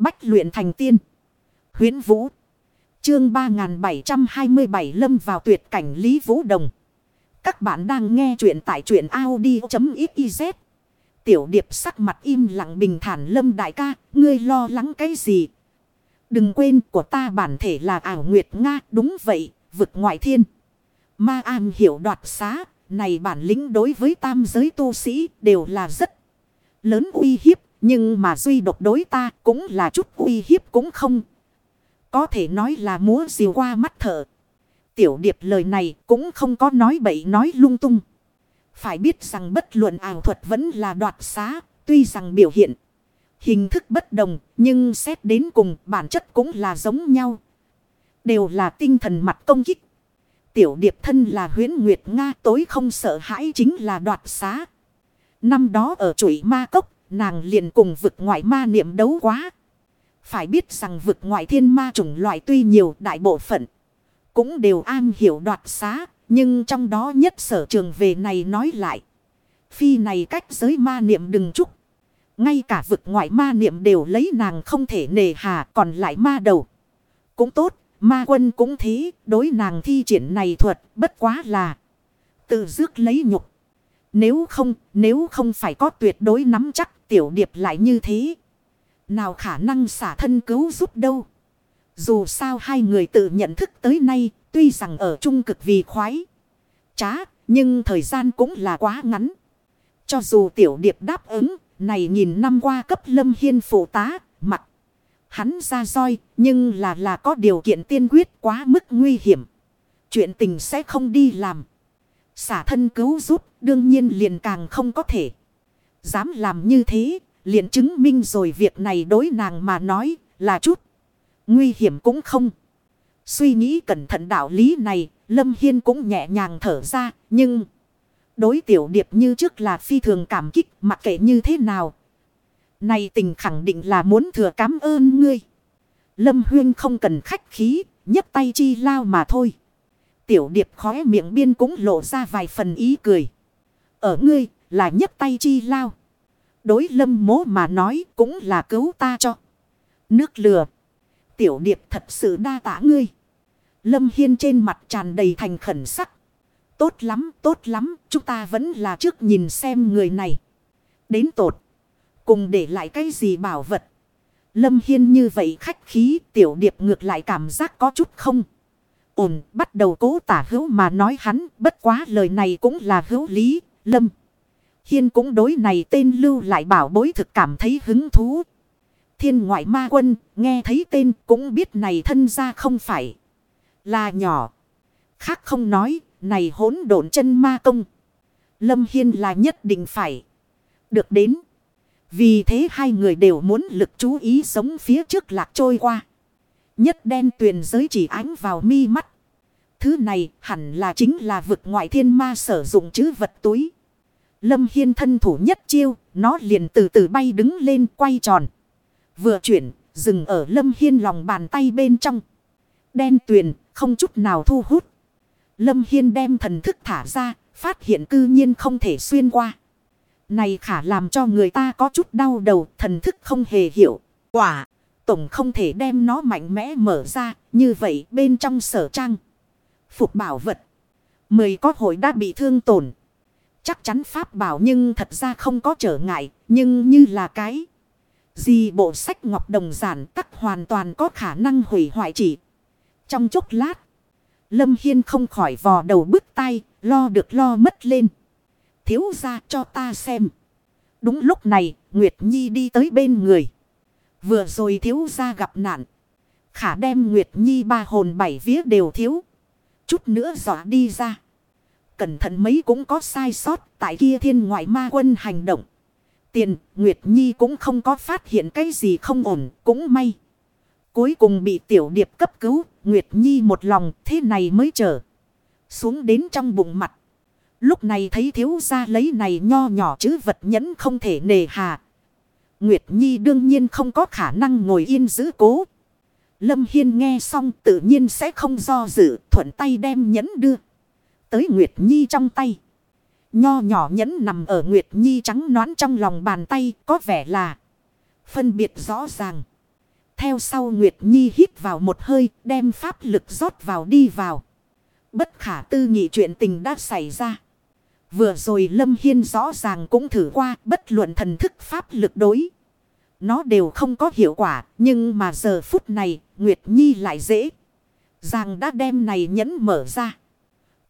Bách luyện thành tiên. huyễn Vũ. Chương 3727 lâm vào tuyệt cảnh Lý Vũ Đồng. Các bạn đang nghe truyện tại truyện Audi.xyz. Tiểu điệp sắc mặt im lặng bình thản lâm đại ca. Ngươi lo lắng cái gì? Đừng quên của ta bản thể là ảo nguyệt Nga. Đúng vậy, vực ngoại thiên. Ma am hiểu đoạt xá. Này bản lĩnh đối với tam giới tu sĩ đều là rất lớn uy hiếp. Nhưng mà duy độc đối ta cũng là chút uy hiếp cũng không. Có thể nói là múa diều qua mắt thở. Tiểu điệp lời này cũng không có nói bậy nói lung tung. Phải biết rằng bất luận ảo thuật vẫn là đoạt xá. Tuy rằng biểu hiện, hình thức bất đồng. Nhưng xét đến cùng bản chất cũng là giống nhau. Đều là tinh thần mặt công kích. Tiểu điệp thân là huyến Nguyệt Nga, tối không sợ hãi chính là đoạt xá. Năm đó ở chuỗi ma cốc nàng liền cùng vực ngoại ma niệm đấu quá. Phải biết rằng vực ngoại thiên ma chủng loại tuy nhiều đại bộ phận. Cũng đều an hiểu đoạt xá. Nhưng trong đó nhất sở trường về này nói lại. Phi này cách giới ma niệm đừng chúc. Ngay cả vực ngoại ma niệm đều lấy nàng không thể nề hà còn lại ma đầu. Cũng tốt, ma quân cũng thế, đối nàng thi triển này thuật bất quá là tự dước lấy nhục. Nếu không, nếu không phải có tuyệt đối nắm chắc tiểu điệp lại như thế. Nào khả năng xả thân cứu giúp đâu. Dù sao hai người tự nhận thức tới nay, tuy rằng ở chung cực vì khoái. Chá, nhưng thời gian cũng là quá ngắn. Cho dù tiểu điệp đáp ứng, này nhìn năm qua cấp lâm hiên phụ tá, mặt. Hắn ra roi, nhưng là là có điều kiện tiên quyết quá mức nguy hiểm. Chuyện tình sẽ không đi làm. Xả thân cứu giúp, đương nhiên liền càng không có thể. Dám làm như thế, liền chứng minh rồi việc này đối nàng mà nói là chút. Nguy hiểm cũng không. Suy nghĩ cẩn thận đạo lý này, Lâm Hiên cũng nhẹ nhàng thở ra, nhưng... Đối tiểu điệp như trước là phi thường cảm kích, mặc kệ như thế nào. Này tình khẳng định là muốn thừa cảm ơn ngươi. Lâm Huyên không cần khách khí, nhấp tay chi lao mà thôi. Tiểu điệp khóe miệng biên cũng lộ ra vài phần ý cười. Ở ngươi là nhấc tay chi lao. Đối lâm mố mà nói cũng là cứu ta cho. Nước lừa. Tiểu điệp thật sự đa tả ngươi. Lâm Hiên trên mặt tràn đầy thành khẩn sắc. Tốt lắm, tốt lắm, chúng ta vẫn là trước nhìn xem người này. Đến tột. Cùng để lại cái gì bảo vật. Lâm Hiên như vậy khách khí tiểu điệp ngược lại cảm giác có chút không. Ổn bắt đầu cố tả hữu mà nói hắn bất quá lời này cũng là hữu lý. Lâm. Hiên cũng đối này tên lưu lại bảo bối thực cảm thấy hứng thú. Thiên ngoại ma quân, nghe thấy tên cũng biết này thân ra không phải là nhỏ. Khác không nói, này hỗn độn chân ma công. Lâm Hiên là nhất định phải được đến. Vì thế hai người đều muốn lực chú ý sống phía trước lạc trôi qua. Nhất đen tuyền giới chỉ ánh vào mi mắt. Thứ này hẳn là chính là vực ngoại thiên ma sử dụng chữ vật túi. Lâm Hiên thân thủ nhất chiêu, nó liền từ từ bay đứng lên quay tròn. Vừa chuyển, dừng ở Lâm Hiên lòng bàn tay bên trong. Đen tuyền, không chút nào thu hút. Lâm Hiên đem thần thức thả ra, phát hiện cư nhiên không thể xuyên qua. Này khả làm cho người ta có chút đau đầu, thần thức không hề hiểu. Quả, tổng không thể đem nó mạnh mẽ mở ra, như vậy bên trong sở trang. Phục bảo vật. Mười có hội đã bị thương tổn. Chắc chắn pháp bảo nhưng thật ra không có trở ngại. Nhưng như là cái. Gì bộ sách ngọc đồng giản tắc hoàn toàn có khả năng hủy hoại chỉ. Trong chốc lát. Lâm Hiên không khỏi vò đầu bứt tay. Lo được lo mất lên. Thiếu ra cho ta xem. Đúng lúc này. Nguyệt Nhi đi tới bên người. Vừa rồi thiếu ra gặp nạn. Khả đem Nguyệt Nhi ba hồn bảy vía đều thiếu. Chút nữa dọa đi ra cẩn thận mấy cũng có sai sót tại kia thiên ngoại ma quân hành động. Tiền, Nguyệt Nhi cũng không có phát hiện cái gì không ổn, cũng may. Cuối cùng bị tiểu điệp cấp cứu, Nguyệt Nhi một lòng thế này mới trở. Xuống đến trong bụng mặt. Lúc này thấy thiếu gia lấy này nho nhỏ chứ vật nhẫn không thể nề hà. Nguyệt Nhi đương nhiên không có khả năng ngồi yên giữ cố. Lâm Hiên nghe xong tự nhiên sẽ không do dự thuận tay đem nhẫn đưa tới Nguyệt Nhi trong tay. Nho nhỏ nhẫn nằm ở Nguyệt Nhi trắng noán trong lòng bàn tay có vẻ là phân biệt rõ ràng. Theo sau Nguyệt Nhi hít vào một hơi, đem pháp lực rót vào đi vào. Bất khả tư nghị chuyện tình đã xảy ra. Vừa rồi Lâm Hiên rõ ràng cũng thử qua bất luận thần thức pháp lực đối. Nó đều không có hiệu quả, nhưng mà giờ phút này, Nguyệt Nhi lại dễ. Ràng đã đem này nhẫn mở ra.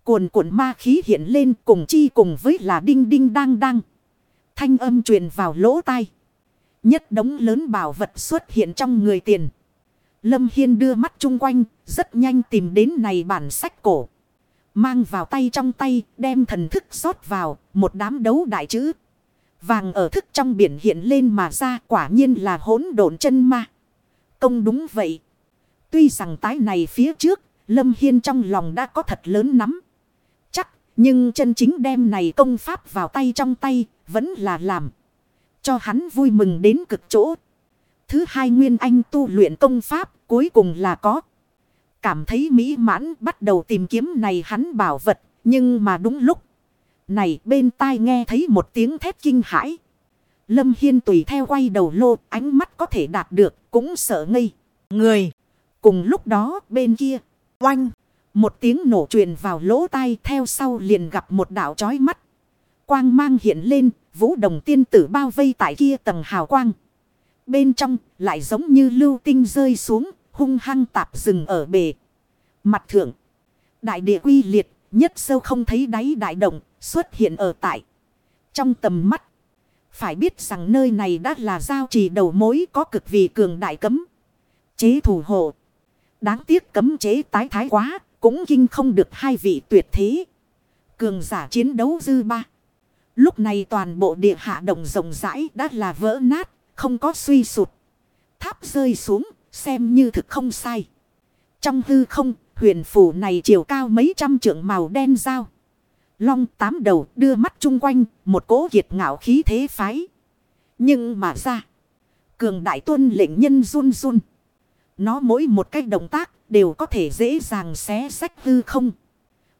Cuồn cuộn ma khí hiện lên cùng chi cùng với là đinh đinh đang đang. Thanh âm truyền vào lỗ tai. Nhất đống lớn bảo vật xuất hiện trong người tiền. Lâm Hiên đưa mắt chung quanh, rất nhanh tìm đến này bản sách cổ. Mang vào tay trong tay, đem thần thức rót vào, một đám đấu đại chữ. Vàng ở thức trong biển hiện lên mà ra quả nhiên là hỗn độn chân ma. Công đúng vậy. Tuy rằng tái này phía trước, Lâm Hiên trong lòng đã có thật lớn nắm. Nhưng chân chính đem này công pháp vào tay trong tay, vẫn là làm. Cho hắn vui mừng đến cực chỗ. Thứ hai Nguyên Anh tu luyện công pháp cuối cùng là có. Cảm thấy mỹ mãn bắt đầu tìm kiếm này hắn bảo vật. Nhưng mà đúng lúc. Này bên tai nghe thấy một tiếng thét kinh hãi. Lâm Hiên tùy theo quay đầu lô ánh mắt có thể đạt được cũng sợ ngây. Người. Cùng lúc đó bên kia. Oanh. Một tiếng nổ truyền vào lỗ tai theo sau liền gặp một đảo chói mắt. Quang mang hiện lên vũ đồng tiên tử bao vây tại kia tầng hào quang. Bên trong lại giống như lưu tinh rơi xuống, hung hăng tạp rừng ở bề. Mặt thượng, đại địa quy liệt, nhất sâu không thấy đáy đại động, xuất hiện ở tại. Trong tầm mắt, phải biết rằng nơi này đã là giao trì đầu mối có cực vì cường đại cấm. Chế thủ hộ. Đáng tiếc cấm chế tái thái quá, cũng kinh không được hai vị tuyệt thế. Cường giả chiến đấu dư ba. Lúc này toàn bộ địa hạ động rộng rãi đã là vỡ nát, không có suy sụt. Tháp rơi xuống, xem như thực không sai. Trong hư không, huyền phủ này chiều cao mấy trăm trượng màu đen dao. Long tám đầu đưa mắt chung quanh, một cố kiệt ngạo khí thế phái. Nhưng mà ra, cường đại tuân lệnh nhân run run. Nó mỗi một cái động tác đều có thể dễ dàng xé sách hư không.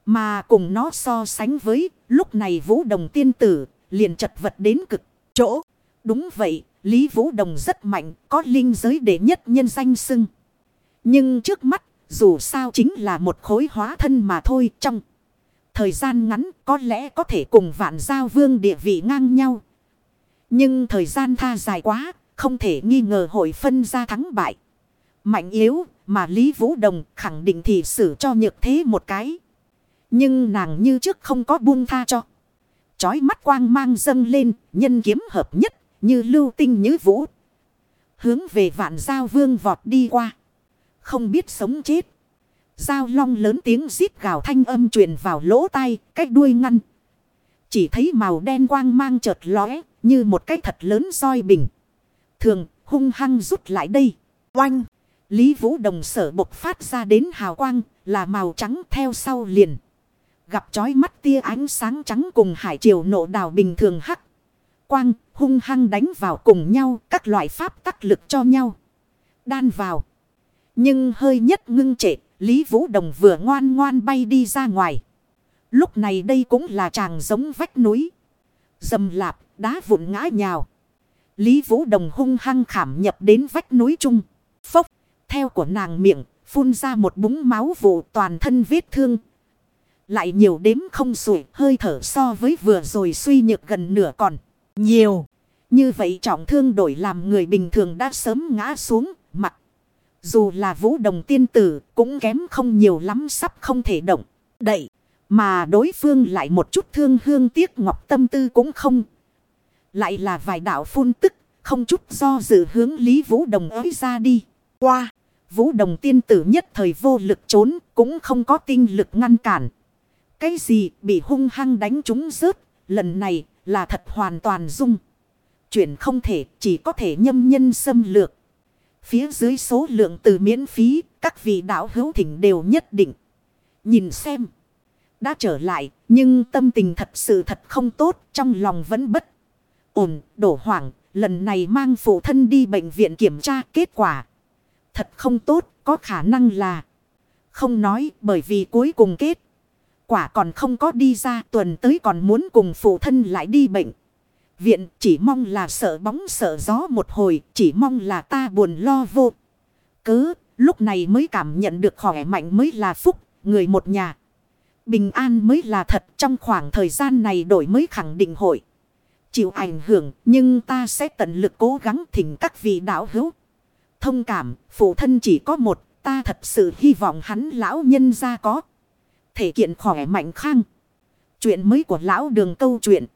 Mà cùng nó so sánh với lúc này Vũ Đồng tiên tử liền chật vật đến cực chỗ. Đúng vậy, Lý Vũ Đồng rất mạnh, có linh giới đệ nhất nhân danh xưng. Nhưng trước mắt, dù sao chính là một khối hóa thân mà thôi trong. Thời gian ngắn có lẽ có thể cùng vạn giao vương địa vị ngang nhau. Nhưng thời gian tha dài quá, không thể nghi ngờ hội phân ra thắng bại. Mạnh yếu mà Lý Vũ Đồng khẳng định thì xử cho nhược thế một cái. Nhưng nàng như trước không có buông tha cho. Chói mắt quang mang dâng lên, nhân kiếm hợp nhất, như lưu tinh như vũ. Hướng về vạn giao vương vọt đi qua. Không biết sống chết. Giao long lớn tiếng rít gào thanh âm truyền vào lỗ tai, cách đuôi ngăn. Chỉ thấy màu đen quang mang chợt lóe, như một cái thật lớn soi bình. Thường, hung hăng rút lại đây. Oanh! Lý Vũ Đồng sở bộc phát ra đến hào quang, là màu trắng theo sau liền. Gặp chói mắt tia ánh sáng trắng cùng hải triều nộ đào bình thường hắc. Quang hung hăng đánh vào cùng nhau các loại pháp tắc lực cho nhau. Đan vào. Nhưng hơi nhất ngưng trệ, Lý Vũ Đồng vừa ngoan ngoan bay đi ra ngoài. Lúc này đây cũng là chàng giống vách núi. Dầm lạp, đá vụn ngã nhào. Lý Vũ Đồng hung hăng khảm nhập đến vách núi trung. Phốc, theo của nàng miệng, phun ra một búng máu vụ toàn thân vết thương, lại nhiều đếm không sủi hơi thở so với vừa rồi suy nhược gần nửa còn. Nhiều. Như vậy trọng thương đổi làm người bình thường đã sớm ngã xuống mặt. Dù là vũ đồng tiên tử cũng kém không nhiều lắm sắp không thể động. Đậy. Mà đối phương lại một chút thương hương tiếc ngọc tâm tư cũng không. Lại là vài đạo phun tức. Không chút do dự hướng Lý Vũ Đồng ấy ra đi. Qua. Vũ Đồng tiên tử nhất thời vô lực trốn. Cũng không có tinh lực ngăn cản. Cái gì bị hung hăng đánh trúng rớt. Lần này là thật hoàn toàn dung. Chuyện không thể, chỉ có thể nhâm nhân xâm lược. Phía dưới số lượng từ miễn phí. Các vị đạo hữu thỉnh đều nhất định. Nhìn xem. Đã trở lại. Nhưng tâm tình thật sự thật không tốt. Trong lòng vẫn bất ổn. Đổ hoảng. Lần này mang phụ thân đi bệnh viện kiểm tra kết quả. Thật không tốt. Có khả năng là. Không nói bởi vì cuối cùng kết quả còn không có đi ra tuần tới còn muốn cùng phụ thân lại đi bệnh. Viện chỉ mong là sợ bóng sợ gió một hồi, chỉ mong là ta buồn lo vô. cứ lúc này mới cảm nhận được khỏe mạnh mới là phúc, người một nhà. Bình an mới là thật trong khoảng thời gian này đổi mới khẳng định hội. Chịu ảnh hưởng nhưng ta sẽ tận lực cố gắng thỉnh các vị đạo hữu. Thông cảm, phụ thân chỉ có một, ta thật sự hy vọng hắn lão nhân ra có. Thể kiện khỏe mạnh khang. Chuyện mới của lão đường câu chuyện.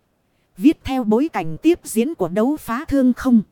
Viết theo bối cảnh tiếp diễn của đấu phá thương không.